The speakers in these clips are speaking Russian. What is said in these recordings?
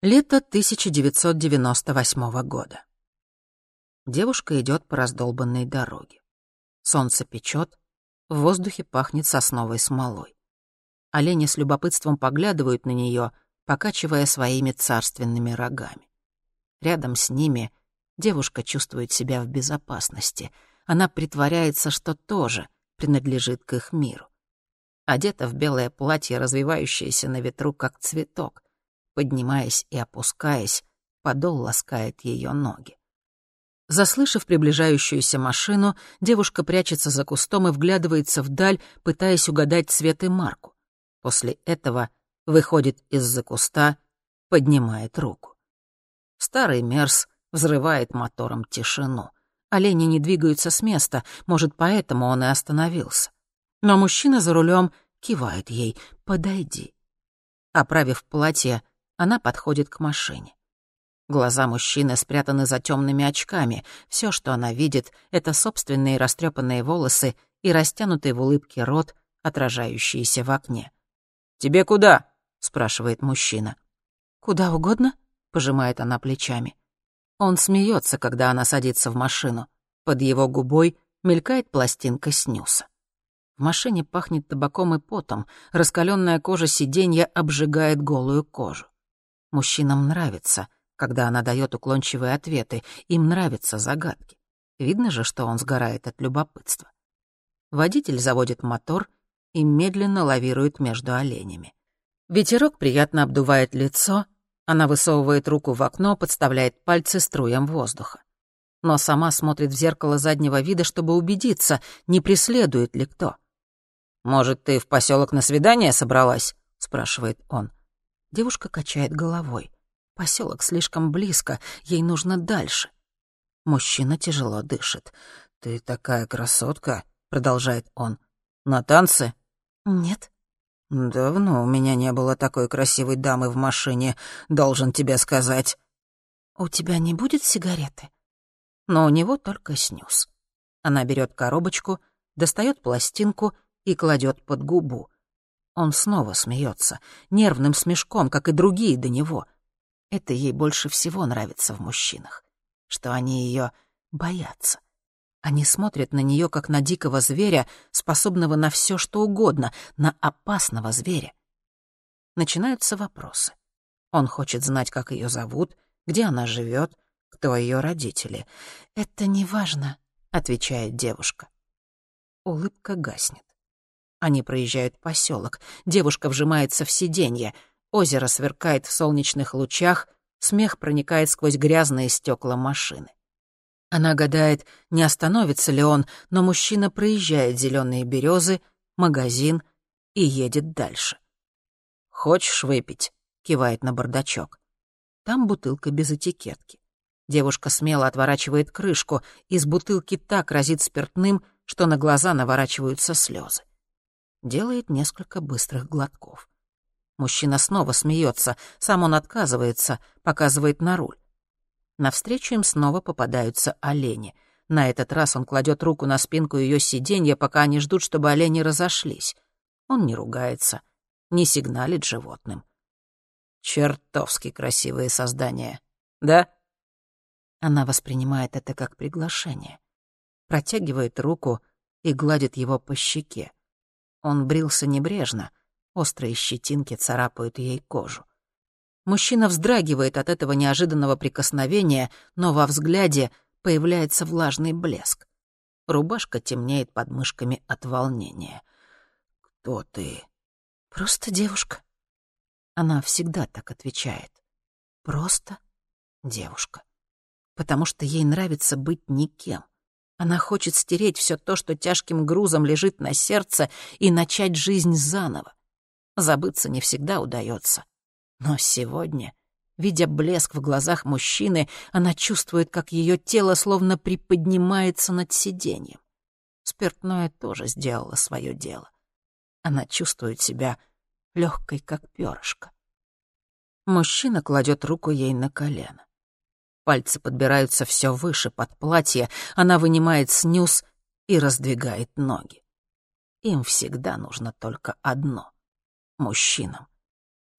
Лето 1998 года. Девушка идет по раздолбанной дороге. Солнце печет, в воздухе пахнет сосновой смолой. Олени с любопытством поглядывают на нее, покачивая своими царственными рогами. Рядом с ними девушка чувствует себя в безопасности. Она притворяется, что тоже принадлежит к их миру. Одета в белое платье, развивающееся на ветру, как цветок. Поднимаясь и опускаясь, подол ласкает ее ноги. Заслышав приближающуюся машину, девушка прячется за кустом и вглядывается вдаль, пытаясь угадать цвет и марку. После этого выходит из-за куста, поднимает руку. Старый Мерс взрывает мотором тишину. Олени не двигаются с места, может, поэтому он и остановился. Но мужчина за рулем кивает ей «подойди». Оправив платье, она подходит к машине. Глаза мужчины спрятаны за темными очками. Все, что она видит, — это собственные растрепанные волосы и растянутый в улыбке рот, отражающийся в окне. «Тебе куда?» — спрашивает мужчина. «Куда угодно», — пожимает она плечами. Он смеется, когда она садится в машину. Под его губой мелькает пластинка снюса. В машине пахнет табаком и потом, раскаленная кожа сиденья обжигает голую кожу. Мужчинам нравится, когда она дает уклончивые ответы, им нравятся загадки. Видно же, что он сгорает от любопытства. Водитель заводит мотор и медленно лавирует между оленями. Ветерок приятно обдувает лицо, она высовывает руку в окно, подставляет пальцы струям воздуха. Но сама смотрит в зеркало заднего вида, чтобы убедиться, не преследует ли кто. «Может, ты в поселок на свидание собралась?» — спрашивает он. Девушка качает головой. Поселок слишком близко, ей нужно дальше. Мужчина тяжело дышит. «Ты такая красотка», — продолжает он. «На танцы?» «Нет». «Давно у меня не было такой красивой дамы в машине, должен тебе сказать». «У тебя не будет сигареты?» Но у него только снюс. Она берет коробочку, достает пластинку и кладет под губу. Он снова смеется, нервным смешком, как и другие до него. Это ей больше всего нравится в мужчинах, что они ее боятся. Они смотрят на нее как на дикого зверя, способного на все что угодно, на опасного зверя. Начинаются вопросы. Он хочет знать, как ее зовут, где она живет, кто ее родители. «Это не важно», — отвечает девушка. Улыбка гаснет. Они проезжают поселок. Девушка вжимается в сиденье. Озеро сверкает в солнечных лучах. Смех проникает сквозь грязные стекла машины. Она гадает, не остановится ли он, но мужчина проезжает зеленые березы, магазин и едет дальше. «Хочешь выпить?» — кивает на бардачок. Там бутылка без этикетки. Девушка смело отворачивает крышку, из бутылки так разит спиртным, что на глаза наворачиваются слезы делает несколько быстрых глотков. Мужчина снова смеется, сам он отказывается, показывает на руль. Навстречу им снова попадаются олени. На этот раз он кладет руку на спинку ее сиденья, пока они ждут, чтобы олени разошлись. Он не ругается, не сигналит животным. Чертовски красивые создания, да? Она воспринимает это как приглашение. Протягивает руку и гладит его по щеке. Он брился небрежно, острые щетинки царапают ей кожу. Мужчина вздрагивает от этого неожиданного прикосновения, но во взгляде появляется влажный блеск. Рубашка темнеет под мышками от волнения. «Кто ты?» «Просто девушка». Она всегда так отвечает. «Просто девушка». Потому что ей нравится быть никем. Она хочет стереть все то, что тяжким грузом лежит на сердце, и начать жизнь заново. Забыться не всегда удается. Но сегодня, видя блеск в глазах мужчины, она чувствует, как ее тело словно приподнимается над сиденьем. Спиртное тоже сделало свое дело. Она чувствует себя легкой, как перышко. Мужчина кладет руку ей на колено. Пальцы подбираются все выше под платье, она вынимает снюс и раздвигает ноги. Им всегда нужно только одно — мужчинам.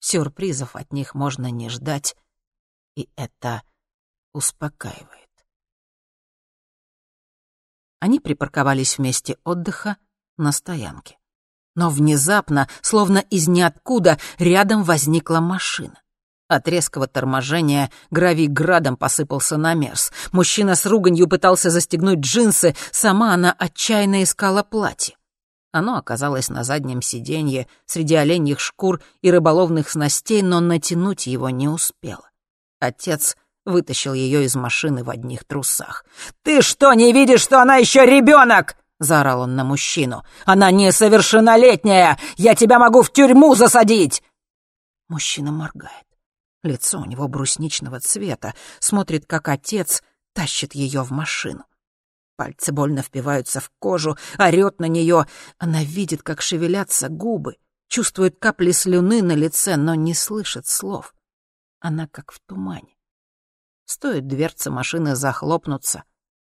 Сюрпризов от них можно не ждать И это успокаивает. Они припарковались в месте отдыха на стоянке. Но внезапно, словно из ниоткуда, рядом возникла машина. От резкого торможения гравий градом посыпался на мерз. Мужчина с руганью пытался застегнуть джинсы, сама она отчаянно искала платье. Оно оказалось на заднем сиденье среди оленьих шкур и рыболовных снастей, но натянуть его не успела. Отец вытащил ее из машины в одних трусах. «Ты что, не видишь, что она еще ребенок?» — заорал он на мужчину. «Она несовершеннолетняя! Я тебя могу в тюрьму засадить!» Мужчина моргает. Лицо у него брусничного цвета, смотрит, как отец тащит ее в машину. Пальцы больно впиваются в кожу, орёт на нее. Она видит, как шевелятся губы, чувствует капли слюны на лице, но не слышит слов. Она как в тумане. Стоит дверца машины захлопнуться,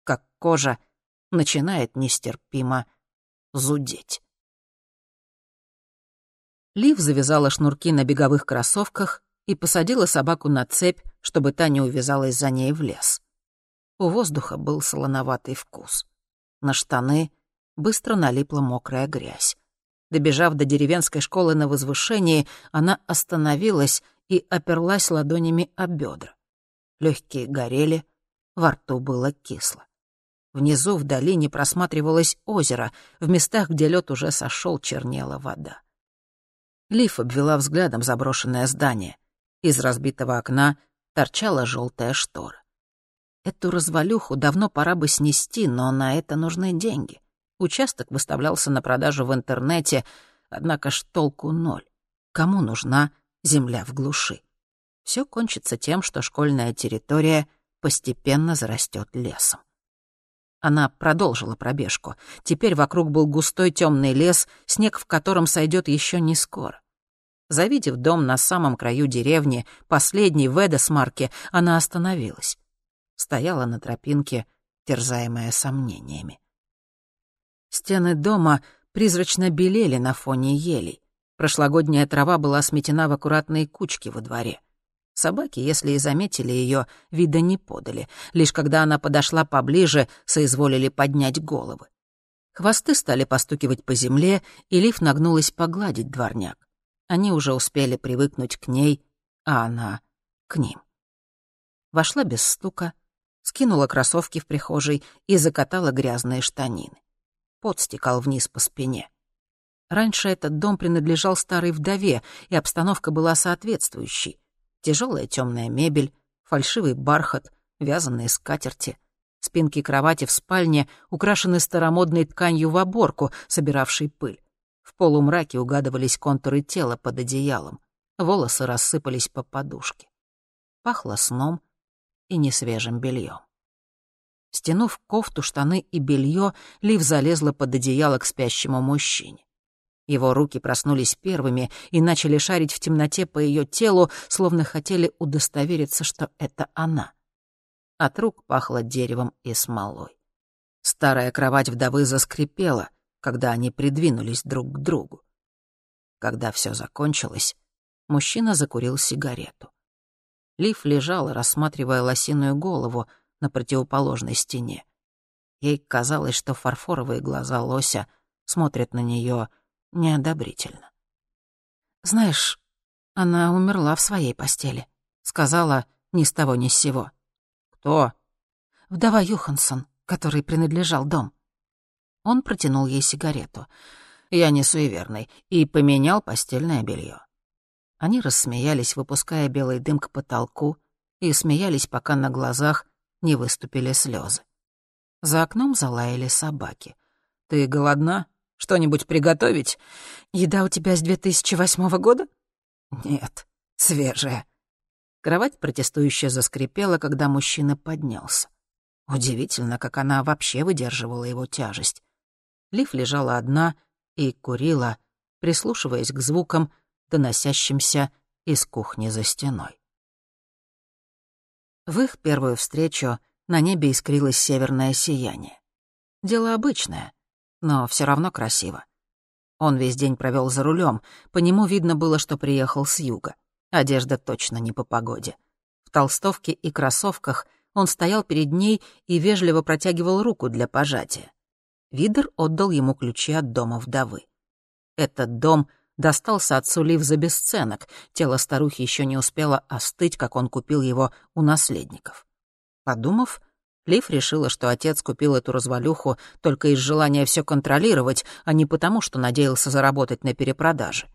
как кожа начинает нестерпимо зудеть. Лив завязала шнурки на беговых кроссовках и посадила собаку на цепь, чтобы та не увязалась за ней в лес. У воздуха был солоноватый вкус. На штаны быстро налипла мокрая грязь. Добежав до деревенской школы на возвышении, она остановилась и оперлась ладонями о бедра. Легкие горели, во рту было кисло. Внизу в долине просматривалось озеро, в местах, где лед уже сошел, чернела вода. Лиф обвела взглядом заброшенное здание. Из разбитого окна торчала желтая штора. Эту развалюху давно пора бы снести, но на это нужны деньги. Участок выставлялся на продажу в интернете, однако ж толку ноль. Кому нужна земля в глуши? Все кончится тем, что школьная территория постепенно зарастет лесом. Она продолжила пробежку. Теперь вокруг был густой темный лес, снег в котором сойдет еще не скоро. Завидев дом на самом краю деревни, последний в Эдесмарке, она остановилась. Стояла на тропинке, терзаемая сомнениями. Стены дома призрачно белели на фоне елей. Прошлогодняя трава была сметена в аккуратные кучки во дворе. Собаки, если и заметили ее, вида не подали. Лишь когда она подошла поближе, соизволили поднять головы. Хвосты стали постукивать по земле, и Лив нагнулась погладить дворняк. Они уже успели привыкнуть к ней, а она — к ним. Вошла без стука, скинула кроссовки в прихожей и закатала грязные штанины. Пот стекал вниз по спине. Раньше этот дом принадлежал старой вдове, и обстановка была соответствующей. Тяжелая темная мебель, фальшивый бархат, вязаные скатерти. Спинки кровати в спальне украшены старомодной тканью в оборку, собиравшей пыль. В полумраке угадывались контуры тела под одеялом. Волосы рассыпались по подушке. Пахло сном и несвежим бельем. Стянув кофту, штаны и белье, Лив залезла под одеяло к спящему мужчине. Его руки проснулись первыми и начали шарить в темноте по ее телу, словно хотели удостовериться, что это она. От рук пахло деревом и смолой. Старая кровать вдовы заскрипела — когда они придвинулись друг к другу. Когда все закончилось, мужчина закурил сигарету. Лив лежала, рассматривая лосиную голову на противоположной стене. Ей казалось, что фарфоровые глаза лося смотрят на нее неодобрительно. «Знаешь, она умерла в своей постели», — сказала ни с того ни с сего. «Кто?» «Вдова Юхансон, который принадлежал дом». Он протянул ей сигарету. «Я не суеверный» и поменял постельное белье. Они рассмеялись, выпуская белый дым к потолку, и смеялись, пока на глазах не выступили слезы. За окном залаяли собаки. «Ты голодна? Что-нибудь приготовить? Еда у тебя с 2008 года?» «Нет, свежая». Кровать протестующе заскрипела, когда мужчина поднялся. Удивительно, как она вообще выдерживала его тяжесть. Лив лежала одна и курила, прислушиваясь к звукам, доносящимся из кухни за стеной. В их первую встречу на небе искрилось северное сияние. Дело обычное, но все равно красиво. Он весь день провел за рулем, по нему видно было, что приехал с юга. Одежда точно не по погоде. В толстовке и кроссовках он стоял перед ней и вежливо протягивал руку для пожатия. Видер отдал ему ключи от дома вдовы. Этот дом достался отцу Лив за бесценок, тело старухи еще не успело остыть, как он купил его у наследников. Подумав, Лив решила, что отец купил эту развалюху только из желания все контролировать, а не потому, что надеялся заработать на перепродаже.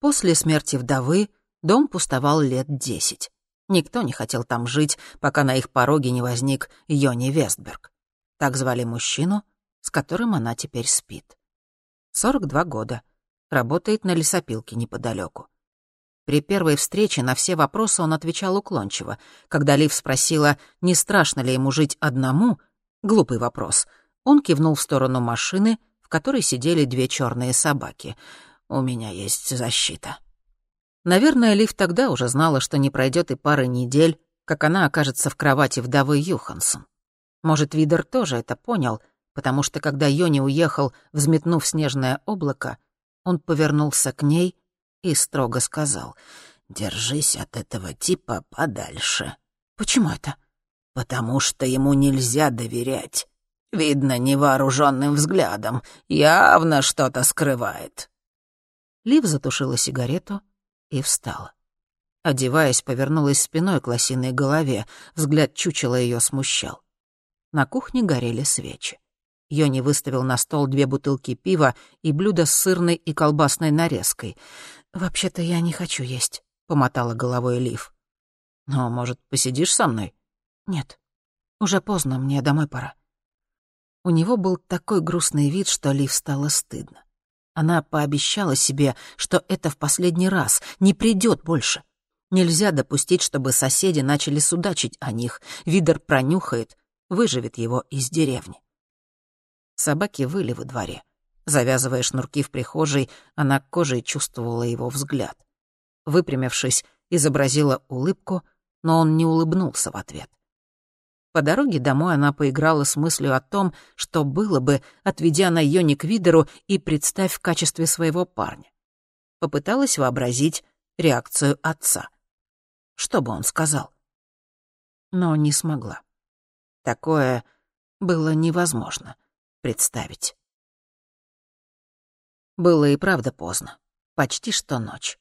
После смерти вдовы дом пустовал лет десять. Никто не хотел там жить, пока на их пороге не возник Йони Вестберг. Так звали мужчину, с которым она теперь спит. 42 года. Работает на лесопилке неподалеку. При первой встрече на все вопросы он отвечал уклончиво. Когда Лив спросила, не страшно ли ему жить одному, глупый вопрос, он кивнул в сторону машины, в которой сидели две черные собаки. «У меня есть защита». Наверное, Лив тогда уже знала, что не пройдет и пары недель, как она окажется в кровати вдовы Юхансон. Может, Видер тоже это понял, потому что когда Йони уехал, взметнув снежное облако, он повернулся к ней и строго сказал, «Держись от этого типа подальше». «Почему это?» «Потому что ему нельзя доверять. Видно невооруженным взглядом, явно что-то скрывает». Лив затушила сигарету и встала. Одеваясь, повернулась спиной к лосиной голове, взгляд чучела ее смущал. На кухне горели свечи. Йони выставил на стол две бутылки пива и блюдо с сырной и колбасной нарезкой. «Вообще-то я не хочу есть», — помотала головой Лив. «Но, может, посидишь со мной?» «Нет. Уже поздно, мне домой пора». У него был такой грустный вид, что Лив стало стыдно. Она пообещала себе, что это в последний раз, не придет больше. Нельзя допустить, чтобы соседи начали судачить о них. Видер пронюхает, выживет его из деревни. Собаки выли во дворе. Завязывая шнурки в прихожей, она кожей чувствовала его взгляд. Выпрямившись, изобразила улыбку, но он не улыбнулся в ответ. По дороге домой она поиграла с мыслью о том, что было бы, отведя на Йони к Видеру и представь в качестве своего парня. Попыталась вообразить реакцию отца. Что бы он сказал? Но не смогла. Такое было невозможно представить. Было и правда поздно. Почти что ночь.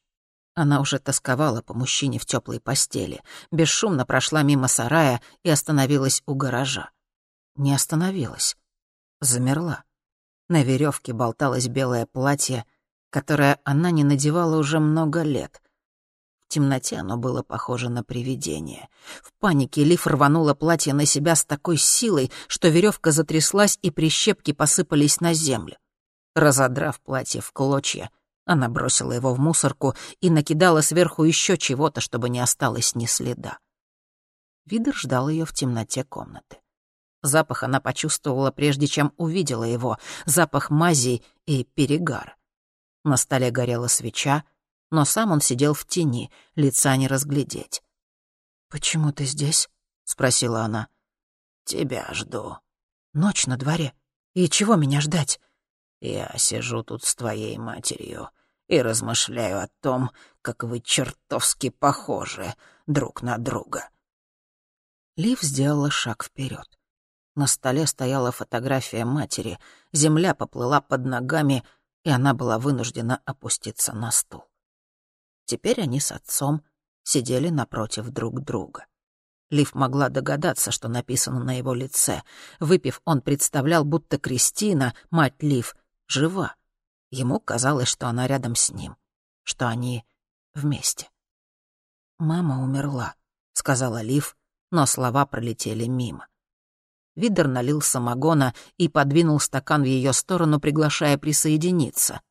Она уже тосковала по мужчине в теплой постели, бесшумно прошла мимо сарая и остановилась у гаража. Не остановилась. Замерла. На веревке болталось белое платье, которое она не надевала уже много лет. В темноте оно было похоже на привидение. В панике Лиф рванула платье на себя с такой силой, что веревка затряслась и прищепки посыпались на землю. Разодрав платье в клочья, она бросила его в мусорку и накидала сверху еще чего-то, чтобы не осталось ни следа. Видер ждал ее в темноте комнаты. Запах она почувствовала, прежде чем увидела его, запах мази и перегара. На столе горела свеча, но сам он сидел в тени, лица не разглядеть. «Почему ты здесь?» — спросила она. «Тебя жду». «Ночь на дворе. И чего меня ждать?» Я сижу тут с твоей матерью и размышляю о том, как вы чертовски похожи друг на друга». Лив сделала шаг вперед. На столе стояла фотография матери, земля поплыла под ногами, и она была вынуждена опуститься на стул. Теперь они с отцом сидели напротив друг друга. Лив могла догадаться, что написано на его лице. Выпив, он представлял, будто Кристина, мать Лив, жива. Ему казалось, что она рядом с ним, что они вместе. «Мама умерла», — сказала Лив, но слова пролетели мимо. Видер налил самогона и подвинул стакан в ее сторону, приглашая присоединиться.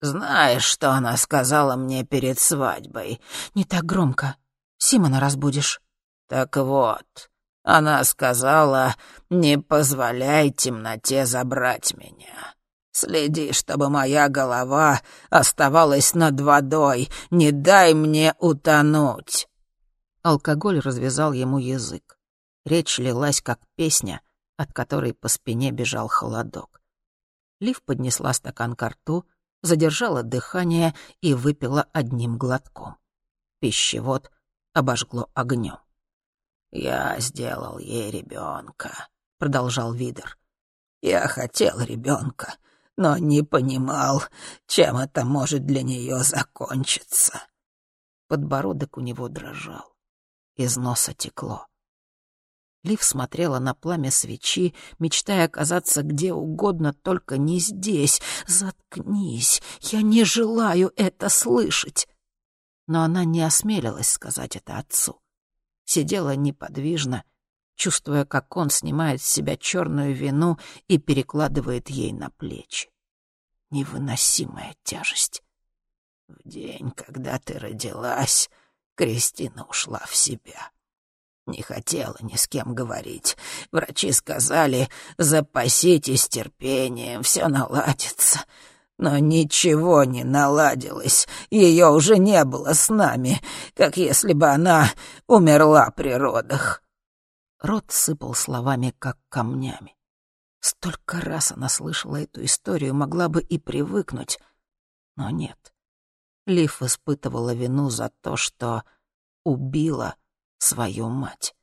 «Знаешь, что она сказала мне перед свадьбой?» «Не так громко. Симона разбудишь». «Так вот, она сказала, не позволяй темноте забрать меня. Следи, чтобы моя голова оставалась над водой. Не дай мне утонуть. Алкоголь развязал ему язык. Речь лилась, как песня, от которой по спине бежал холодок. Лив поднесла стакан к рту, задержала дыхание и выпила одним глотком. Пищевод обожгло огнем. «Я сделал ей ребенка», — продолжал Видер. «Я хотел ребенка, но не понимал, чем это может для нее закончиться». Подбородок у него дрожал, из носа текло. Лив смотрела на пламя свечи, мечтая оказаться где угодно, только не здесь. «Заткнись! Я не желаю это слышать!» Но она не осмелилась сказать это отцу сидела неподвижно, чувствуя, как он снимает с себя черную вину и перекладывает ей на плечи. Невыносимая тяжесть. В день, когда ты родилась, Кристина ушла в себя. Не хотела ни с кем говорить. Врачи сказали, запаситесь терпением, все наладится. Но ничего не наладилось, ее уже не было с нами, как если бы она умерла при родах. Рот сыпал словами, как камнями. Столько раз она слышала эту историю, могла бы и привыкнуть, но нет. Лив испытывала вину за то, что убила свою мать.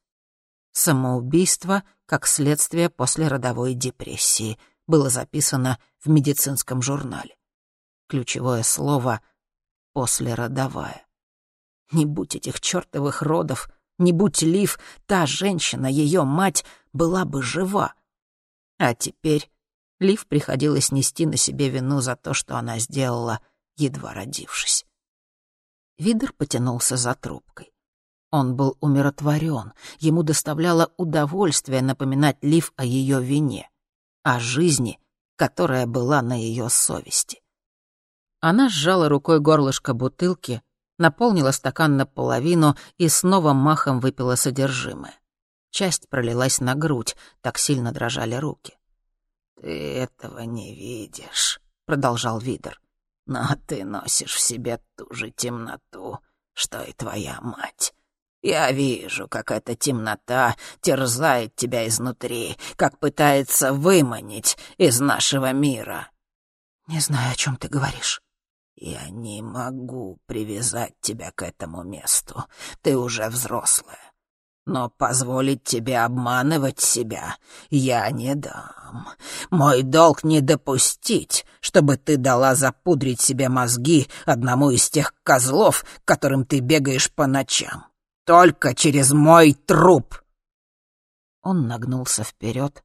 Самоубийство как следствие после родовой депрессии — было записано в медицинском журнале. Ключевое слово «послеродовая». Не будь этих чертовых родов, не будь Лив, та женщина, ее мать, была бы жива. А теперь Лив приходилось нести на себе вину за то, что она сделала, едва родившись. Видер потянулся за трубкой. Он был умиротворен, ему доставляло удовольствие напоминать Лив о ее вине о жизни, которая была на ее совести. Она сжала рукой горлышко бутылки, наполнила стакан наполовину и снова махом выпила содержимое. Часть пролилась на грудь, так сильно дрожали руки. «Ты этого не видишь», — продолжал Видер. «Но ты носишь в себе ту же темноту, что и твоя мать. Я вижу, как эта темнота терзает тебя изнутри, как пытается выманить из нашего мира. Не знаю, о чем ты говоришь. Я не могу привязать тебя к этому месту. Ты уже взрослая. Но позволить тебе обманывать себя я не дам. Мой долг не допустить, чтобы ты дала запудрить себе мозги одному из тех козлов, которым ты бегаешь по ночам. Только через мой труп!» Он нагнулся вперед,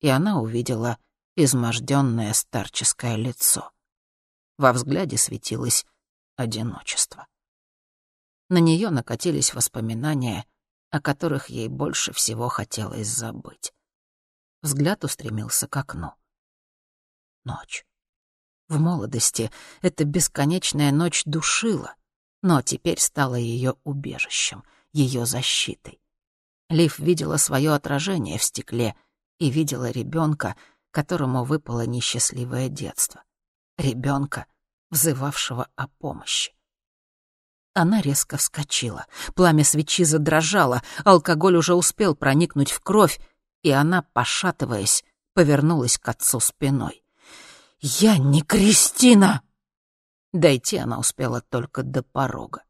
и она увидела изможденное старческое лицо. Во взгляде светилось одиночество. На нее накатились воспоминания, о которых ей больше всего хотелось забыть. Взгляд устремился к окну. Ночь. В молодости эта бесконечная ночь душила, но теперь стала ее убежищем, ее защитой. Лив видела свое отражение в стекле и видела ребенка, которому выпало несчастливое детство. Ребенка, взывавшего о помощи. Она резко вскочила. Пламя свечи задрожало, алкоголь уже успел проникнуть в кровь, и она, пошатываясь, повернулась к отцу спиной. «Я не Кристина!» Дойти она успела только до порога.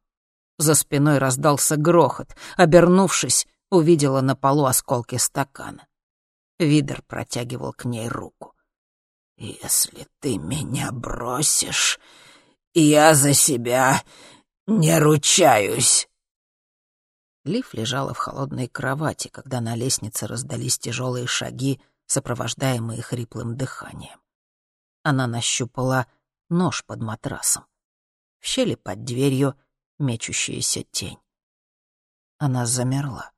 За спиной раздался грохот. Обернувшись, увидела на полу осколки стакана. Видер протягивал к ней руку. «Если ты меня бросишь, я за себя не ручаюсь». Лив лежала в холодной кровати, когда на лестнице раздались тяжелые шаги, сопровождаемые хриплым дыханием. Она нащупала нож под матрасом. В щели под дверью мечущаяся тень. Она замерла.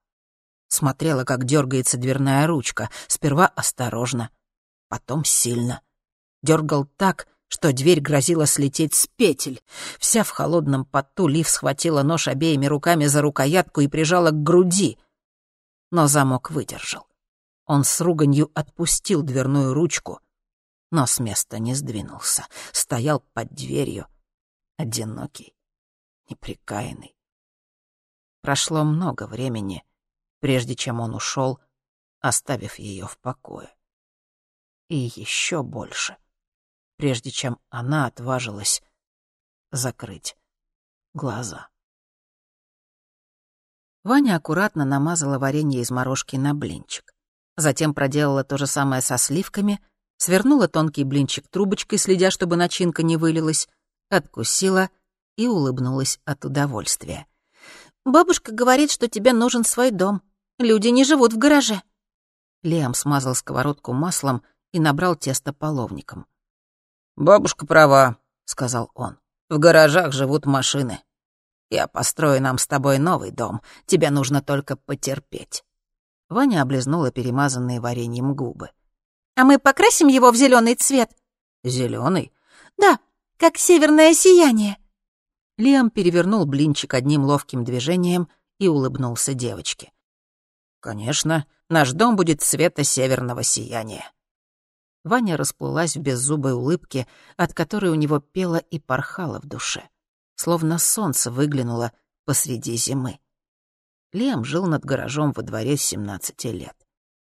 Смотрела, как дергается дверная ручка, сперва осторожно, потом сильно. Дергал так, что дверь грозила слететь с петель. Вся в холодном поту Лив схватила нож обеими руками за рукоятку и прижала к груди. Но замок выдержал. Он с руганью отпустил дверную ручку, но с места не сдвинулся. Стоял под дверью, одинокий, неприкаянный. Прошло много времени, прежде чем он ушел, оставив ее в покое. И еще больше, прежде чем она отважилась закрыть глаза. Ваня аккуратно намазала варенье из морожки на блинчик. Затем проделала то же самое со сливками, свернула тонкий блинчик трубочкой, следя, чтобы начинка не вылилась, откусила и улыбнулась от удовольствия. «Бабушка говорит, что тебе нужен свой дом. Люди не живут в гараже». Лиам смазал сковородку маслом и набрал тесто половником. «Бабушка права», — сказал он. «В гаражах живут машины. Я построю нам с тобой новый дом. Тебе нужно только потерпеть». Ваня облизнула перемазанные вареньем губы. «А мы покрасим его в зеленый цвет?» Зеленый? «Да, как северное сияние». Лиам перевернул блинчик одним ловким движением и улыбнулся девочке. «Конечно, наш дом будет цвета северного сияния». Ваня расплылась в беззубой улыбке, от которой у него пело и порхало в душе словно солнце выглянуло посреди зимы. Лем жил над гаражом во дворе с 17 лет.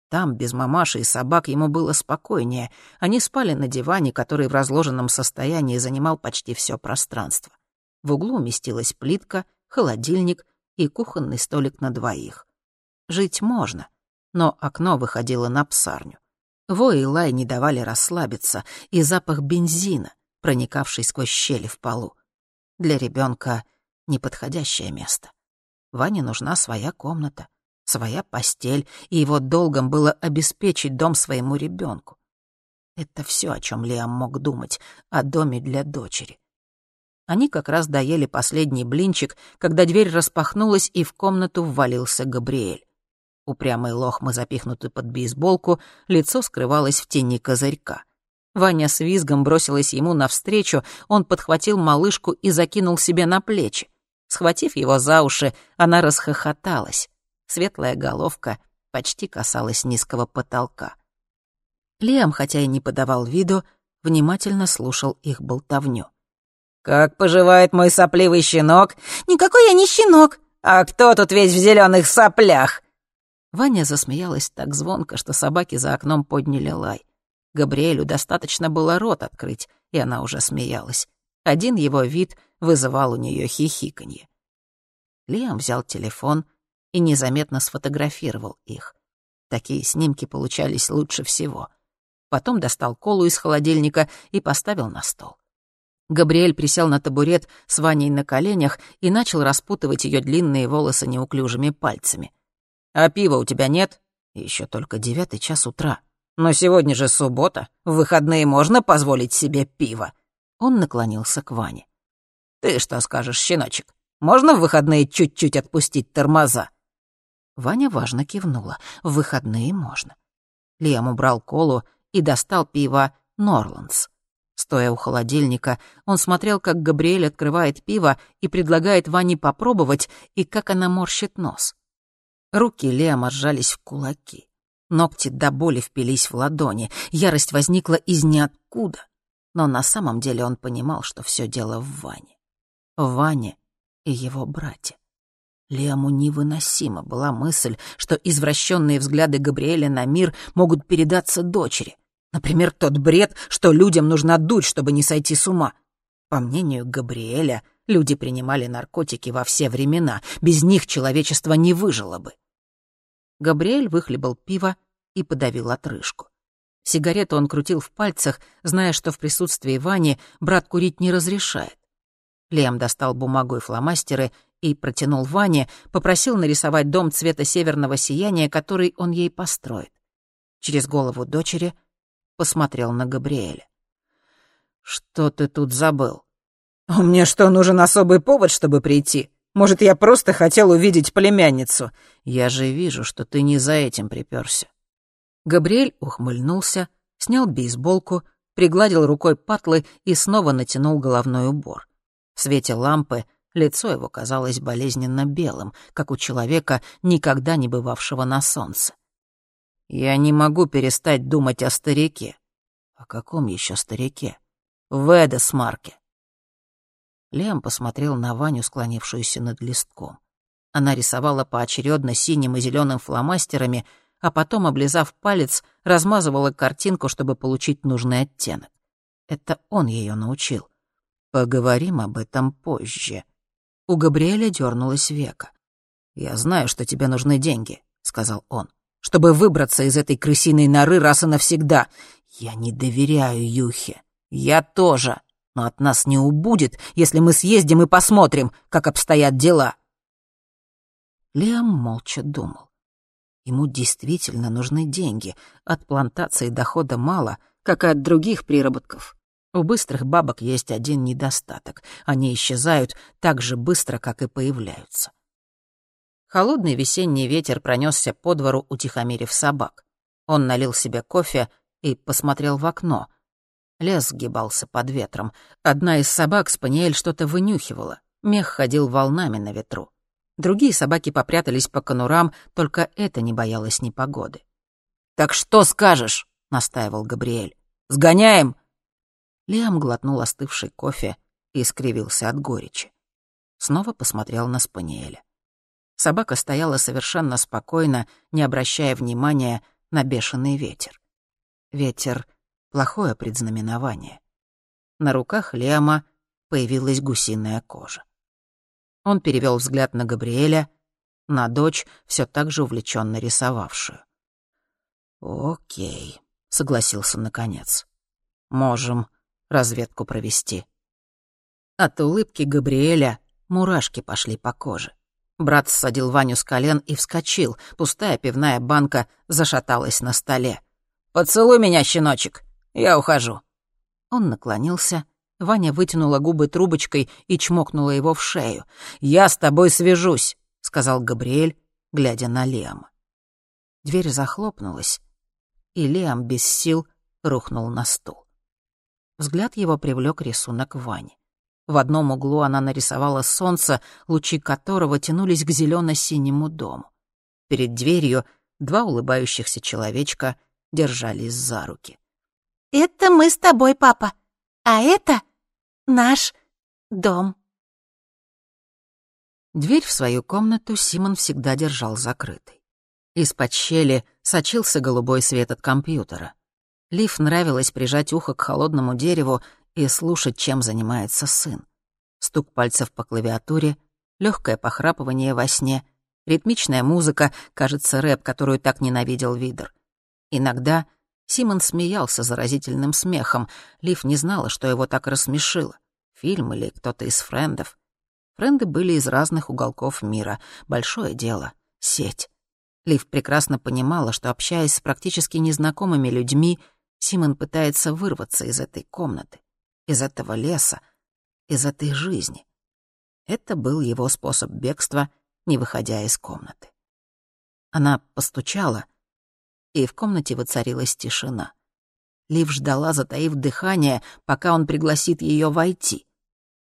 Там, без мамаши и собак, ему было спокойнее. Они спали на диване, который в разложенном состоянии занимал почти все пространство. В углу уместилась плитка, холодильник и кухонный столик на двоих. Жить можно, но окно выходило на псарню. Вой и лай не давали расслабиться, и запах бензина, проникавший сквозь щели в полу. Для ребенка неподходящее место. Ване нужна своя комната, своя постель, и его долгом было обеспечить дом своему ребенку. Это все, о чем Лиам мог думать, о доме для дочери. Они как раз доели последний блинчик, когда дверь распахнулась, и в комнату ввалился Габриэль. Упрямый лохмы запихнутый под бейсболку, лицо скрывалось в тени козырька. Ваня с визгом бросилась ему навстречу, он подхватил малышку и закинул себе на плечи. Схватив его за уши, она расхохоталась. Светлая головка почти касалась низкого потолка. Лиам, хотя и не подавал виду, внимательно слушал их болтовню. «Как поживает мой сопливый щенок?» «Никакой я не щенок!» «А кто тут весь в зеленых соплях?» Ваня засмеялась так звонко, что собаки за окном подняли лай. Габриэлю достаточно было рот открыть, и она уже смеялась. Один его вид вызывал у нее хихиканье. Лиам взял телефон и незаметно сфотографировал их. Такие снимки получались лучше всего. Потом достал колу из холодильника и поставил на стол. Габриэль присел на табурет с Ваней на коленях и начал распутывать ее длинные волосы неуклюжими пальцами. «А пива у тебя нет?» Еще только девятый час утра. Но сегодня же суббота, в выходные можно позволить себе пиво». Он наклонился к Ване. «Ты что скажешь, щеночек? Можно в выходные чуть-чуть отпустить тормоза?» Ваня важно кивнула. «В выходные можно». Лиам убрал колу и достал пиво «Норландс». Стоя у холодильника, он смотрел, как Габриэль открывает пиво и предлагает Ване попробовать, и как она морщит нос. Руки Лиама сжались в кулаки. Ногти до боли впились в ладони, ярость возникла из ниоткуда. Но на самом деле он понимал, что все дело в Ване. В Ване и его брате. Лиаму невыносима была мысль, что извращенные взгляды Габриэля на мир могут передаться дочери. Например, тот бред, что людям нужно дуть, чтобы не сойти с ума. По мнению Габриэля, люди принимали наркотики во все времена, без них человечество не выжило бы. Габриэль выхлебал пиво и подавил отрыжку. Сигарету он крутил в пальцах, зная, что в присутствии Вани брат курить не разрешает. Лем достал бумагу и фломастеры и протянул Ване, попросил нарисовать дом цвета северного сияния, который он ей построит. Через голову дочери посмотрел на Габриэля. «Что ты тут забыл?» «У меня что, нужен особый повод, чтобы прийти?» Может, я просто хотел увидеть племянницу. Я же вижу, что ты не за этим приперся. Габриэль ухмыльнулся, снял бейсболку, пригладил рукой патлы и снова натянул головной убор. В свете лампы лицо его казалось болезненно белым, как у человека, никогда не бывавшего на солнце. «Я не могу перестать думать о старике». «О каком еще старике?» «В Эдесмарке. Лем посмотрел на Ваню, склонившуюся над листком. Она рисовала поочередно синим и зеленым фломастерами, а потом, облизав палец, размазывала картинку, чтобы получить нужный оттенок. Это он ее научил. Поговорим об этом позже. У Габриэля дернулась века. «Я знаю, что тебе нужны деньги», — сказал он, «чтобы выбраться из этой крысиной норы раз и навсегда. Я не доверяю Юхе. Я тоже. Но от нас не убудет, если мы съездим и посмотрим, как обстоят дела». Лиам молча думал. Ему действительно нужны деньги. От плантации дохода мало, как и от других приработков. У быстрых бабок есть один недостаток. Они исчезают так же быстро, как и появляются. Холодный весенний ветер пронесся по двору, утихомирив собак. Он налил себе кофе и посмотрел в окно. Лес сгибался под ветром. Одна из собак, Спаниель, что-то вынюхивала. Мех ходил волнами на ветру. Другие собаки попрятались по конурам, только это не боялось непогоды. «Так что скажешь?» — настаивал Габриэль. «Сгоняем?» Лиам глотнул остывший кофе и скривился от горечи. Снова посмотрел на Спаниеля. Собака стояла совершенно спокойно, не обращая внимания на бешеный ветер. Ветер — плохое предзнаменование. На руках Лиама появилась гусиная кожа. Он перевел взгляд на Габриэля, на дочь, все так же увлеченно рисовавшую. «Окей», — согласился наконец. «Можем разведку провести». От улыбки Габриэля мурашки пошли по коже. Брат ссадил Ваню с колен и вскочил. Пустая пивная банка зашаталась на столе. «Поцелуй меня, щеночек, я ухожу». Он наклонился Ваня вытянула губы трубочкой и чмокнула его в шею. «Я с тобой свяжусь», — сказал Габриэль, глядя на Лиама. Дверь захлопнулась, и Лиам без сил рухнул на стул. Взгляд его привлек рисунок Вани. В одном углу она нарисовала солнце, лучи которого тянулись к зелено-синему дому. Перед дверью два улыбающихся человечка держались за руки. «Это мы с тобой, папа, а это наш дом». Дверь в свою комнату Симон всегда держал закрытой. Из-под щели сочился голубой свет от компьютера. Лив нравилось прижать ухо к холодному дереву и слушать, чем занимается сын. Стук пальцев по клавиатуре, легкое похрапывание во сне, ритмичная музыка, кажется, рэп, которую так ненавидел Видер. Иногда Симон смеялся заразительным смехом. Лив не знала, что его так рассмешило. Фильм или кто-то из френдов. Френды были из разных уголков мира. Большое дело. Сеть. Лив прекрасно понимала, что, общаясь с практически незнакомыми людьми, Симон пытается вырваться из этой комнаты, из этого леса, из этой жизни. Это был его способ бегства, не выходя из комнаты. Она постучала — и в комнате воцарилась тишина. Лив ждала, затаив дыхание, пока он пригласит ее войти.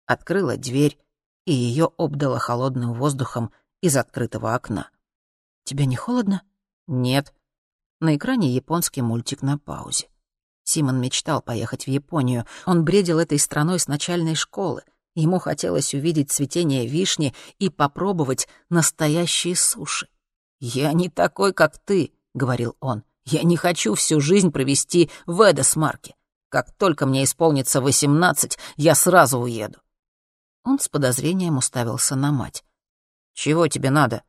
Открыла дверь, и ее обдало холодным воздухом из открытого окна. «Тебе не холодно?» «Нет». На экране японский мультик на паузе. Симон мечтал поехать в Японию. Он бредил этой страной с начальной школы. Ему хотелось увидеть цветение вишни и попробовать настоящие суши. «Я не такой, как ты», — говорил он. «Я не хочу всю жизнь провести в Эдесмарке. Как только мне исполнится восемнадцать, я сразу уеду». Он с подозрением уставился на мать. «Чего тебе надо?»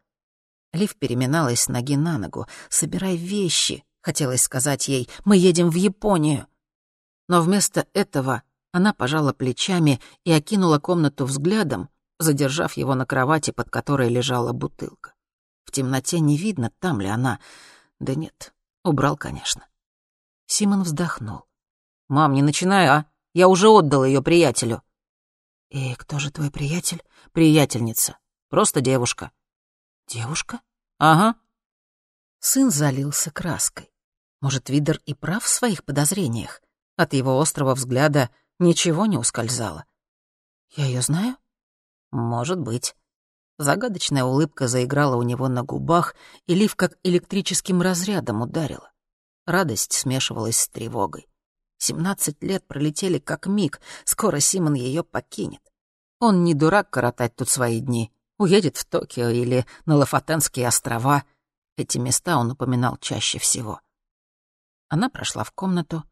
Лив переминалась с ноги на ногу. «Собирай вещи», — хотелось сказать ей. «Мы едем в Японию». Но вместо этого она пожала плечами и окинула комнату взглядом, задержав его на кровати, под которой лежала бутылка. В темноте не видно, там ли она. Да нет, убрал, конечно. Симон вздохнул. «Мам, не начинай, а? Я уже отдал ее приятелю». «И кто же твой приятель?» «Приятельница. Просто девушка». «Девушка?» «Ага». Сын залился краской. Может, Видер и прав в своих подозрениях? От его острого взгляда ничего не ускользало. «Я ее знаю?» «Может быть». Загадочная улыбка заиграла у него на губах, и Лив как электрическим разрядом ударила. Радость смешивалась с тревогой. Семнадцать лет пролетели как миг, скоро Симон ее покинет. Он не дурак коротать тут свои дни. Уедет в Токио или на Лафатенские острова. Эти места он упоминал чаще всего. Она прошла в комнату,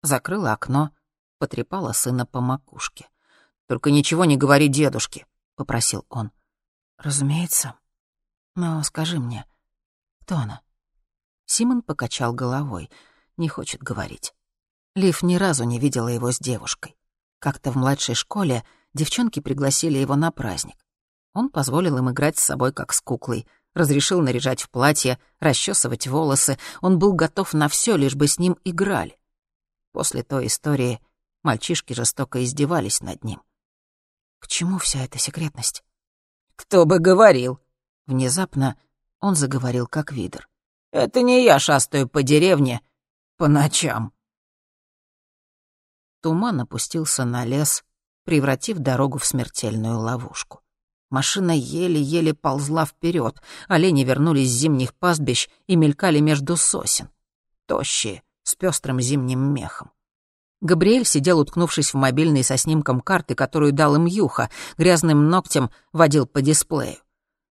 закрыла окно, потрепала сына по макушке. «Только ничего не говори дедушке», — попросил он. «Разумеется». Но скажи мне, кто она?» Симон покачал головой, не хочет говорить. Лив ни разу не видела его с девушкой. Как-то в младшей школе девчонки пригласили его на праздник. Он позволил им играть с собой как с куклой, разрешил наряжать в платье, расчесывать волосы. Он был готов на все, лишь бы с ним играли. После той истории мальчишки жестоко издевались над ним. К чему вся эта секретность? «Кто бы говорил?» Внезапно он заговорил как видер. «Это не я шастаю по деревне по ночам». Туман опустился на лес, превратив дорогу в смертельную ловушку. Машина еле-еле ползла вперед, олени вернулись с зимних пастбищ и мелькали между сосен. Тощие, с пестрым зимним мехом. Габриэль сидел, уткнувшись в мобильный со снимком карты, которую дал им Юха, грязным ногтем водил по дисплею.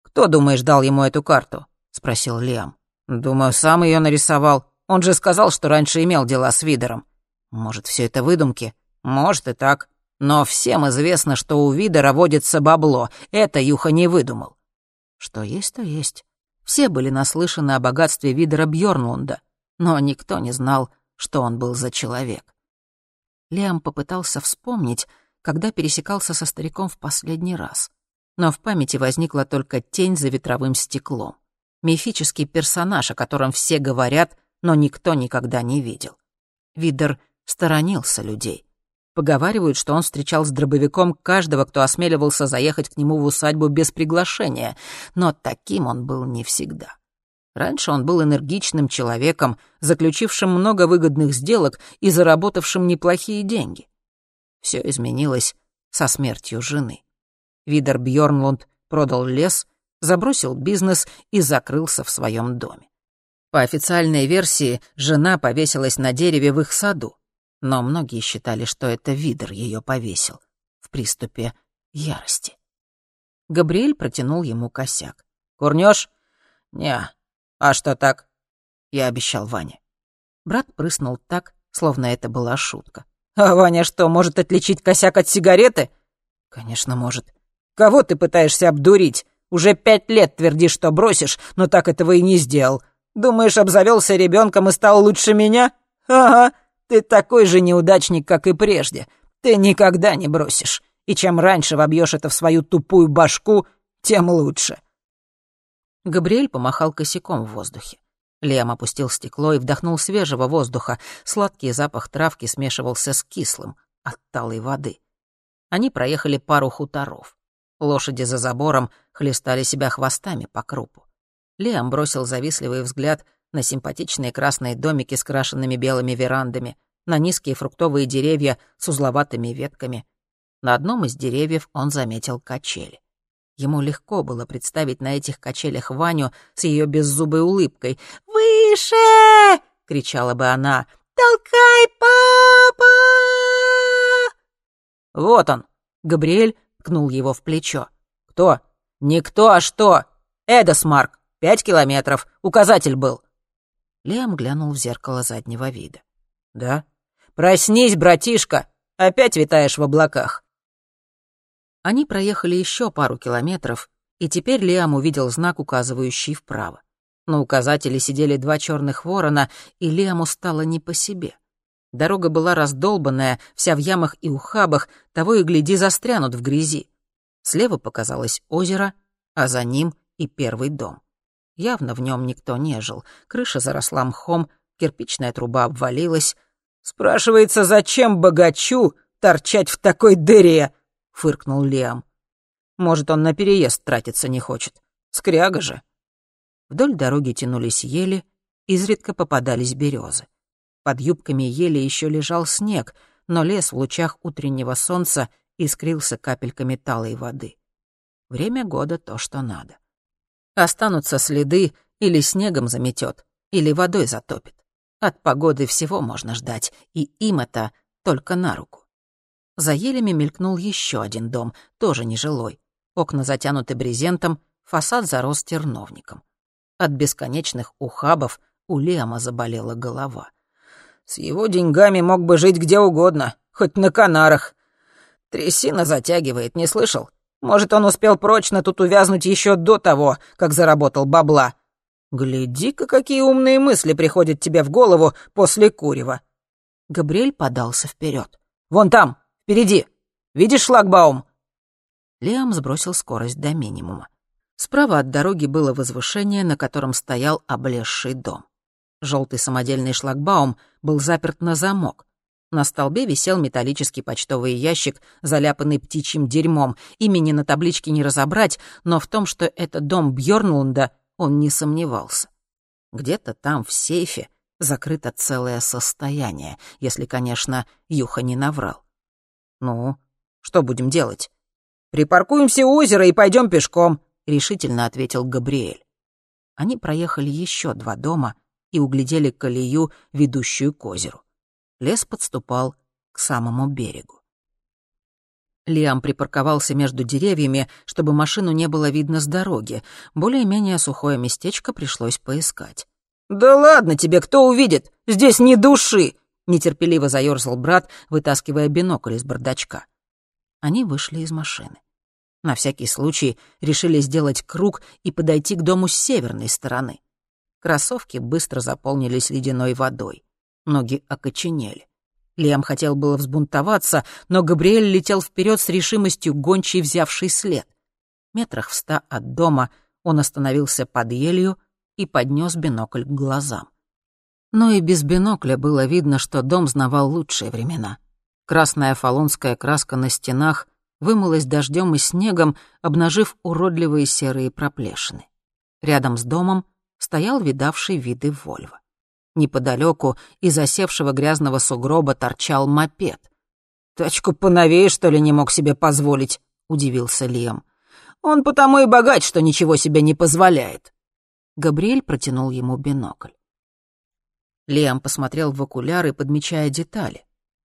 «Кто, думаешь, дал ему эту карту?» — спросил Лиам. «Думаю, сам ее нарисовал. Он же сказал, что раньше имел дела с Видером. Может, все это выдумки? Может и так. Но всем известно, что у Видера водится бабло. Это Юха не выдумал. Что есть, то есть. Все были наслышаны о богатстве Видера Бьорнлунда, но никто не знал, что он был за человек. Лиам попытался вспомнить, когда пересекался со стариком в последний раз. Но в памяти возникла только тень за ветровым стеклом. Мифический персонаж, о котором все говорят, но никто никогда не видел. Видер сторонился людей. Поговаривают, что он встречал с дробовиком каждого, кто осмеливался заехать к нему в усадьбу без приглашения, но таким он был не всегда. Раньше он был энергичным человеком, заключившим много выгодных сделок и заработавшим неплохие деньги. Все изменилось со смертью жены. Видер Бьорнлунд продал лес, забросил бизнес и закрылся в своем доме. По официальной версии, жена повесилась на дереве в их саду но многие считали, что это Видер ее повесил в приступе ярости. Габриэль протянул ему косяк. «Курнёшь?» «Не. А что так?» Я обещал Ване. Брат прыснул так, словно это была шутка. «А Ваня что, может отличить косяк от сигареты?» «Конечно, может». «Кого ты пытаешься обдурить? Уже пять лет твердишь, что бросишь, но так этого и не сделал. Думаешь, обзавелся ребенком и стал лучше меня? Ага, ты такой же неудачник, как и прежде. Ты никогда не бросишь. И чем раньше вобьешь это в свою тупую башку, тем лучше». Габриэль помахал косяком в воздухе. Лиам опустил стекло и вдохнул свежего воздуха. Сладкий запах травки смешивался с кислым от талой воды. Они проехали пару хуторов. Лошади за забором хлестали себя хвостами по крупу. Лиам бросил завистливый взгляд на симпатичные красные домики с крашенными белыми верандами, на низкие фруктовые деревья с узловатыми ветками. На одном из деревьев он заметил качели. Ему легко было представить на этих качелях Ваню с ее беззубой улыбкой. «Выше!» — кричала бы она. «Толкай, папа!» «Вот он!» — Габриэль ткнул его в плечо. «Кто?» «Не кто, а что!» «Эдосмарк! Пять километров. Указатель был. Лиам глянул в зеркало заднего вида. «Да? Проснись, братишка! Опять витаешь в облаках!» Они проехали еще пару километров, и теперь Лиам увидел знак, указывающий вправо. На указателе сидели два черных ворона, и Лиаму стало не по себе. Дорога была раздолбанная, вся в ямах и ухабах, того и гляди застрянут в грязи. Слева показалось озеро, а за ним и первый дом. Явно в нем никто не жил. Крыша заросла мхом, кирпичная труба обвалилась. «Спрашивается, зачем богачу торчать в такой дыре?» — фыркнул Лиам. «Может, он на переезд тратиться не хочет. Скряга же». Вдоль дороги тянулись ели, изредка попадались березы. Под юбками ели еще лежал снег, но лес в лучах утреннего солнца искрился капельками талой воды. Время года то, что надо. Останутся следы, или снегом заметет, или водой затопит. От погоды всего можно ждать, и им это только на руку. За елями мелькнул еще один дом, тоже нежилой. Окна затянуты брезентом, фасад зарос терновником. От бесконечных ухабов у Лема заболела голова. «С его деньгами мог бы жить где угодно, хоть на Канарах. Трясина затягивает, не слышал? Может, он успел прочно тут увязнуть еще до того, как заработал бабла. Гляди-ка, какие умные мысли приходят тебе в голову после курева. Габриэль подался вперед. «Вон там, впереди. Видишь шлагбаум?» Лиам сбросил скорость до минимума. Справа от дороги было возвышение, на котором стоял облезший дом. Желтый самодельный шлагбаум был заперт на замок. На столбе висел металлический почтовый ящик, заляпанный птичьим дерьмом. Имени на табличке не разобрать, но в том, что это дом Бьорнлунда, он не сомневался. Где-то там, в сейфе, закрыто целое состояние, если, конечно, Юха не наврал. «Ну, что будем делать?» «Припаркуемся у озера и пойдем пешком», — решительно ответил Габриэль. Они проехали еще два дома и углядели колею, ведущую к озеру. Лес подступал к самому берегу. Лиам припарковался между деревьями, чтобы машину не было видно с дороги. Более-менее сухое местечко пришлось поискать. «Да ладно тебе, кто увидит? Здесь ни души!» — нетерпеливо заёрзал брат, вытаскивая бинокль из бардачка. Они вышли из машины. На всякий случай решили сделать круг и подойти к дому с северной стороны. Кроссовки быстро заполнились ледяной водой. Ноги окоченели. Лиам хотел было взбунтоваться, но Габриэль летел вперед с решимостью гончей, взявший след. Метрах в ста от дома он остановился под елью и поднес бинокль к глазам. Но и без бинокля было видно, что дом знавал лучшие времена. Красная фалонская краска на стенах вымылась дождем и снегом, обнажив уродливые серые проплешины. Рядом с домом стоял видавший виды Вольво. Неподалеку из осевшего грязного сугроба торчал мопед. «Тачку поновее, что ли, не мог себе позволить?» — удивился Лем. «Он потому и богат, что ничего себе не позволяет». Габриэль протянул ему бинокль. Лиам посмотрел в окуляры, подмечая детали.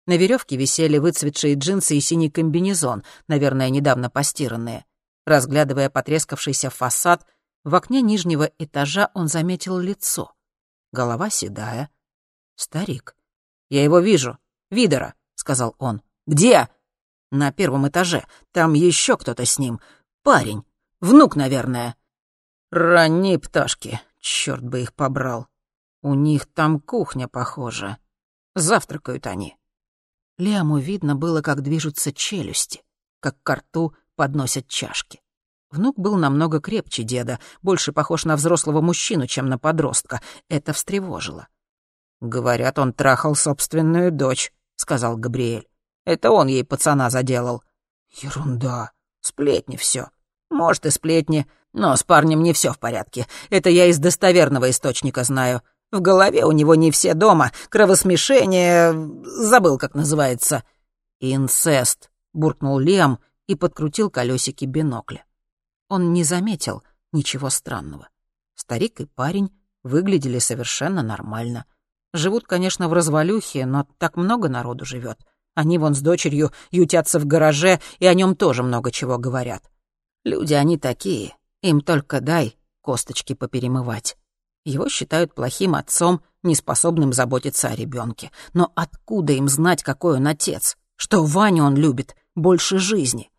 На веревке висели выцветшие джинсы и синий комбинезон, наверное, недавно постиранные. Разглядывая потрескавшийся фасад, в окне нижнего этажа он заметил лицо голова седая. Старик. «Я его вижу. Видера», — сказал он. «Где?» «На первом этаже. Там еще кто-то с ним. Парень. Внук, наверное». «Ранние пташки. Черт бы их побрал. У них там кухня, похоже. Завтракают они». Лиаму видно было, как движутся челюсти, как к рту подносят чашки. Внук был намного крепче деда, больше похож на взрослого мужчину, чем на подростка. Это встревожило. «Говорят, он трахал собственную дочь», — сказал Габриэль. «Это он ей пацана заделал». «Ерунда. Сплетни все. Может, и сплетни, но с парнем не все в порядке. Это я из достоверного источника знаю. В голове у него не все дома. Кровосмешение... Забыл, как называется». «Инцест», — буркнул Лем и подкрутил колесики бинокля он не заметил ничего странного. Старик и парень выглядели совершенно нормально. Живут, конечно, в развалюхе, но так много народу живет. Они вон с дочерью ютятся в гараже, и о нем тоже много чего говорят. Люди они такие, им только дай косточки поперемывать. Его считают плохим отцом, неспособным заботиться о ребенке. Но откуда им знать, какой он отец? Что Ваню он любит больше жизни?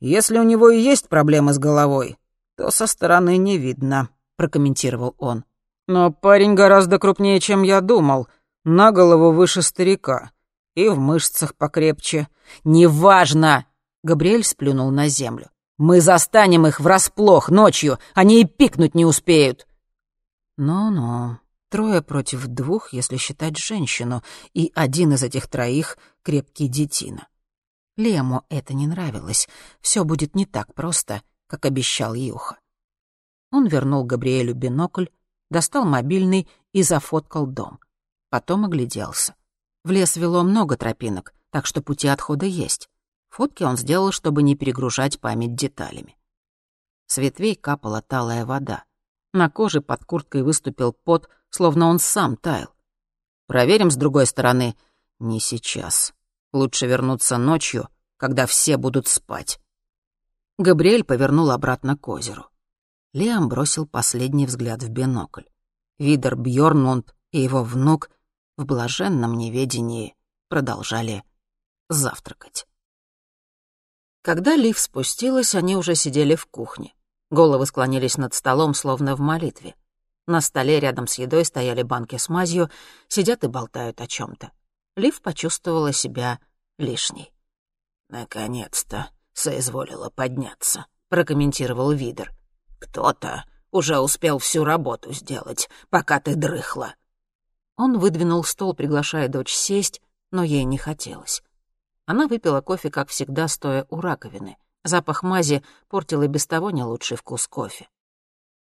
Если у него и есть проблемы с головой, то со стороны не видно», — прокомментировал он. «Но парень гораздо крупнее, чем я думал, на голову выше старика и в мышцах покрепче». «Неважно!» — Габриэль сплюнул на землю. «Мы застанем их врасплох ночью, они и пикнуть не успеют». «Ну-ну, трое против двух, если считать женщину, и один из этих троих — крепкий детина. Лему это не нравилось. Все будет не так просто, как обещал Юха. Он вернул Габриэлю бинокль, достал мобильный и зафоткал дом. Потом огляделся. В лес вело много тропинок, так что пути отхода есть. Фотки он сделал, чтобы не перегружать память деталями. С ветвей капала талая вода. На коже под курткой выступил пот, словно он сам таял. «Проверим с другой стороны». «Не сейчас. Лучше вернуться ночью, когда все будут спать. Габриэль повернул обратно к озеру. Лиам бросил последний взгляд в бинокль. Видер Бьорнунд и его внук в блаженном неведении продолжали завтракать. Когда Лив спустилась, они уже сидели в кухне. Головы склонились над столом, словно в молитве. На столе рядом с едой стояли банки с мазью, сидят и болтают о чем то Лив почувствовала себя лишней. «Наконец-то соизволила подняться», — прокомментировал Видер. «Кто-то уже успел всю работу сделать, пока ты дрыхла». Он выдвинул стол, приглашая дочь сесть, но ей не хотелось. Она выпила кофе, как всегда, стоя у раковины. Запах мази портил и без того не лучший вкус кофе.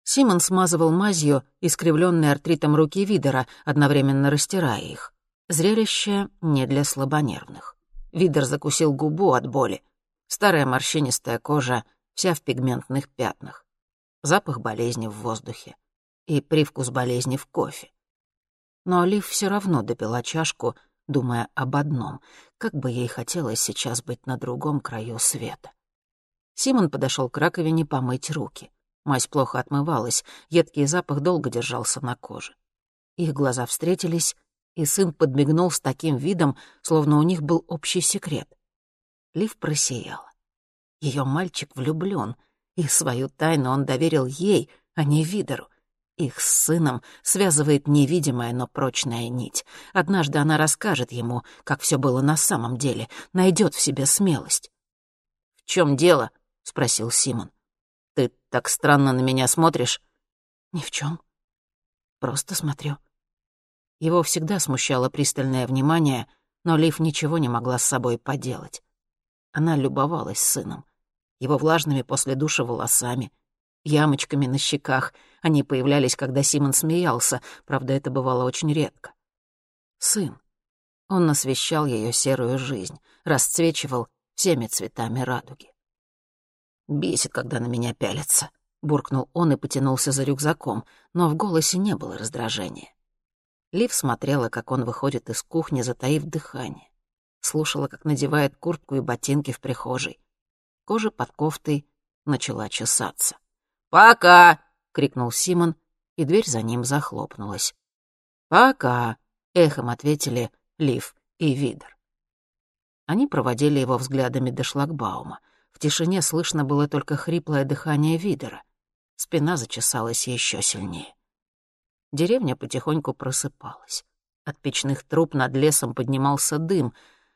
Симон смазывал мазью искривленные артритом руки Видера, одновременно растирая их. Зрелище не для слабонервных. Видер закусил губу от боли. Старая морщинистая кожа, вся в пигментных пятнах. Запах болезни в воздухе. И привкус болезни в кофе. Но Олив все равно допила чашку, думая об одном — как бы ей хотелось сейчас быть на другом краю света. Симон подошел к раковине помыть руки. Мазь плохо отмывалась, едкий запах долго держался на коже. Их глаза встретились, и сын подмигнул с таким видом, словно у них был общий секрет. Лив просияла. Ее мальчик влюблен, и свою тайну он доверил ей, а не Видеру. Их с сыном связывает невидимая, но прочная нить. Однажды она расскажет ему, как все было на самом деле, найдет в себе смелость. «В чем дело?» — спросил Симон. «Ты так странно на меня смотришь?» «Ни в чем. Просто смотрю». Его всегда смущало пристальное внимание, но Лив ничего не могла с собой поделать. Она любовалась сыном, его влажными после душа волосами, ямочками на щеках. Они появлялись, когда Симон смеялся, правда, это бывало очень редко. Сын. Он насвещал ее серую жизнь, расцвечивал всеми цветами радуги. «Бесит, когда на меня пялятся», — буркнул он и потянулся за рюкзаком, но в голосе не было раздражения. Лив смотрела, как он выходит из кухни, затаив дыхание. Слушала, как надевает куртку и ботинки в прихожей. Кожа под кофтой начала чесаться. «Пока!» — крикнул Симон, и дверь за ним захлопнулась. «Пока!» — эхом ответили Лив и Видер. Они проводили его взглядами до шлагбаума. В тишине слышно было только хриплое дыхание Видера. Спина зачесалась еще сильнее. Деревня потихоньку просыпалась. От печных труб над лесом поднимался дым,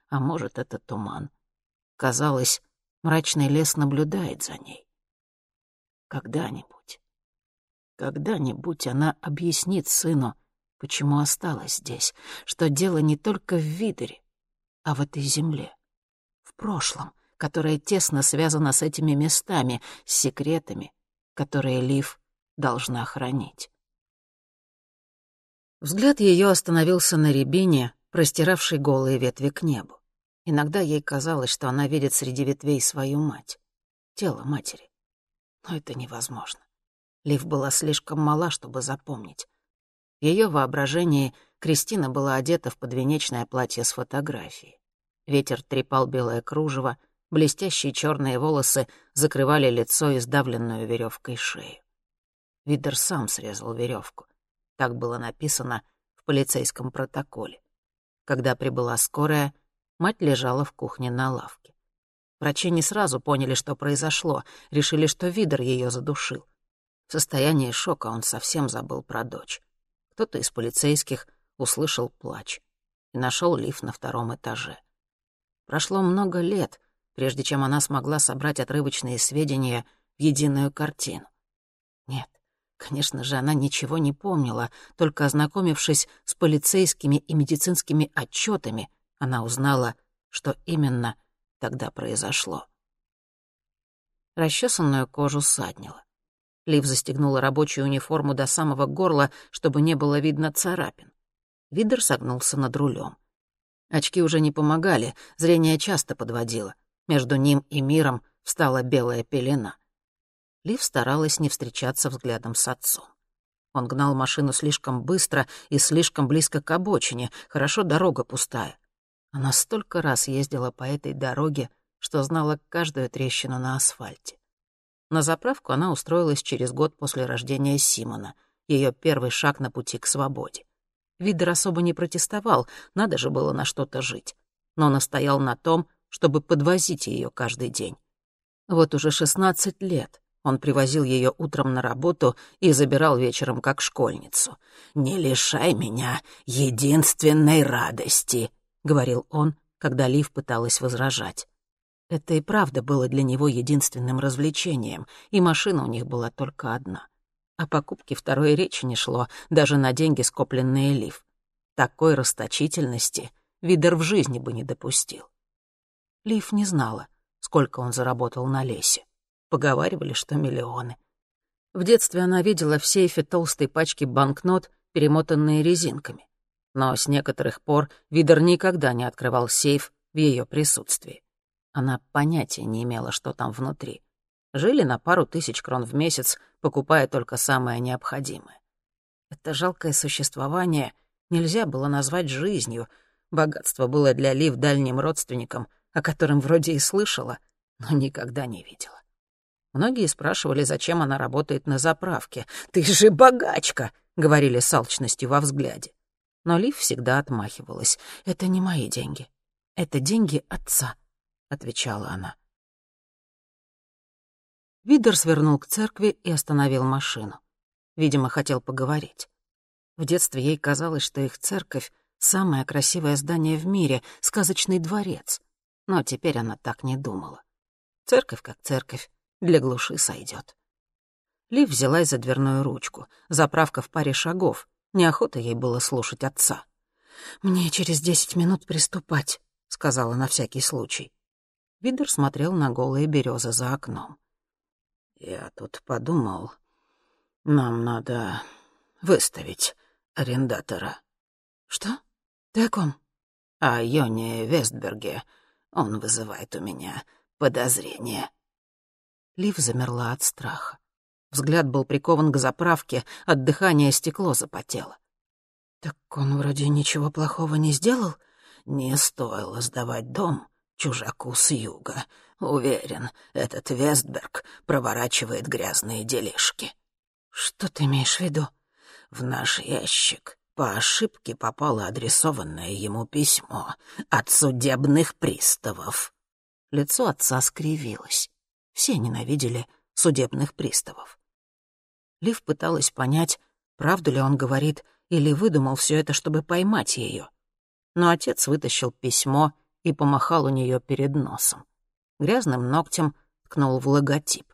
а может, это туман. Казалось, мрачный лес наблюдает за ней. Когда-нибудь, когда-нибудь она объяснит сыну, почему осталась здесь, что дело не только в Видере, а в этой земле, в прошлом, которое тесно связано с этими местами, с секретами, которые Лив должна хранить. Взгляд ее остановился на рябине, простиравшей голые ветви к небу. Иногда ей казалось, что она видит среди ветвей свою мать, тело матери. Но это невозможно. Лив была слишком мала, чтобы запомнить. В ее воображении Кристина была одета в подвенечное платье с фотографией. Ветер трепал белое кружево, блестящие черные волосы закрывали лицо и сдавленную веревкой шею. Видер сам срезал веревку. Так было написано в полицейском протоколе. Когда прибыла скорая, мать лежала в кухне на лавке. Врачи не сразу поняли, что произошло, решили, что Видер ее задушил. В состоянии шока он совсем забыл про дочь. Кто-то из полицейских услышал плач и нашел лифт на втором этаже. Прошло много лет, прежде чем она смогла собрать отрывочные сведения в единую картину. Конечно же, она ничего не помнила, только ознакомившись с полицейскими и медицинскими отчетами, она узнала, что именно тогда произошло. Расчесанную кожу саднила. Лив застегнула рабочую униформу до самого горла, чтобы не было видно царапин. Видер согнулся над рулем. Очки уже не помогали, зрение часто подводило. Между ним и миром встала белая пелена — Лив старалась не встречаться взглядом с отцом. Он гнал машину слишком быстро и слишком близко к обочине, хорошо дорога пустая. Она столько раз ездила по этой дороге, что знала каждую трещину на асфальте. На заправку она устроилась через год после рождения Симона, ее первый шаг на пути к свободе. Видер особо не протестовал, надо же было на что-то жить. Но настоял на том, чтобы подвозить ее каждый день. Вот уже шестнадцать лет он привозил ее утром на работу и забирал вечером как школьницу. «Не лишай меня единственной радости», — говорил он, когда Лив пыталась возражать. Это и правда было для него единственным развлечением, и машина у них была только одна. О покупке второй речи не шло, даже на деньги, скопленные Лив. Такой расточительности Видер в жизни бы не допустил. Лив не знала, сколько он заработал на лесе. Поговаривали, что миллионы. В детстве она видела в сейфе толстые пачки банкнот, перемотанные резинками. Но с некоторых пор Видер никогда не открывал сейф в ее присутствии. Она понятия не имела, что там внутри. Жили на пару тысяч крон в месяц, покупая только самое необходимое. Это жалкое существование нельзя было назвать жизнью. Богатство было для Лив дальним родственником, о котором вроде и слышала, но никогда не видела. Многие спрашивали, зачем она работает на заправке. «Ты же богачка!» — говорили с алчностью во взгляде. Но Лив всегда отмахивалась. «Это не мои деньги. Это деньги отца», — отвечала она. Видер свернул к церкви и остановил машину. Видимо, хотел поговорить. В детстве ей казалось, что их церковь — самое красивое здание в мире, сказочный дворец. Но теперь она так не думала. Церковь как церковь, для глуши сойдет. Лив взялась за дверную ручку. Заправка в паре шагов. Неохота ей было слушать отца. «Мне через десять минут приступать», — сказала на всякий случай. Видер смотрел на голые березы за окном. «Я тут подумал, нам надо выставить арендатора». «Что? Ты о ком?» «О Йоне Вестберге. Он вызывает у меня подозрения». Лив замерла от страха. Взгляд был прикован к заправке, от дыхания стекло запотело. «Так он вроде ничего плохого не сделал?» «Не стоило сдавать дом чужаку с юга. Уверен, этот Вестберг проворачивает грязные делишки». «Что ты имеешь в виду?» «В наш ящик по ошибке попало адресованное ему письмо от судебных приставов». Лицо отца скривилось. Все ненавидели судебных приставов. Лив пыталась понять, правду ли он говорит, или выдумал все это, чтобы поймать ее. Но отец вытащил письмо и помахал у нее перед носом. Грязным ногтем ткнул в логотип.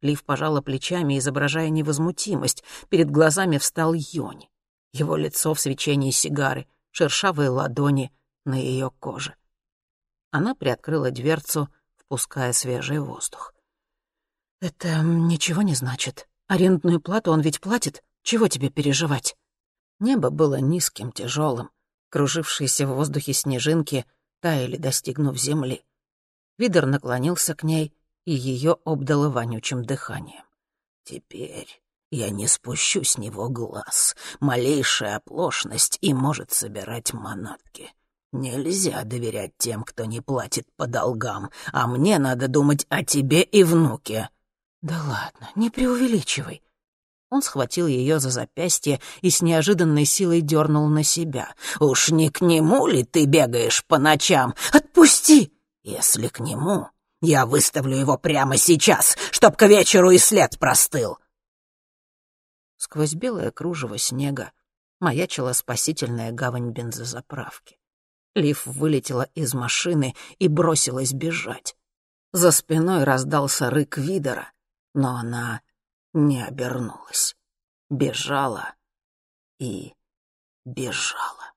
Лив пожала плечами, изображая невозмутимость. Перед глазами встал Йони. Его лицо в свечении сигары, шершавые ладони на ее коже. Она приоткрыла дверцу, впуская свежий воздух. «Это ничего не значит. Арендную плату он ведь платит. Чего тебе переживать?» Небо было низким, тяжелым. Кружившиеся в воздухе снежинки таяли, достигнув земли. Видер наклонился к ней, и ее обдало вонючим дыханием. «Теперь я не спущу с него глаз. Малейшая оплошность и может собирать манатки. Нельзя доверять тем, кто не платит по долгам, а мне надо думать о тебе и внуке». «Да ладно, не преувеличивай». Он схватил ее за запястье и с неожиданной силой дернул на себя. «Уж не к нему ли ты бегаешь по ночам? Отпусти! Если к нему, я выставлю его прямо сейчас, чтоб к вечеру и след простыл!» Сквозь белое кружево снега маячила спасительная гавань бензозаправки. Лив вылетела из машины и бросилась бежать. За спиной раздался рык Видера — но она не обернулась. Бежала и бежала.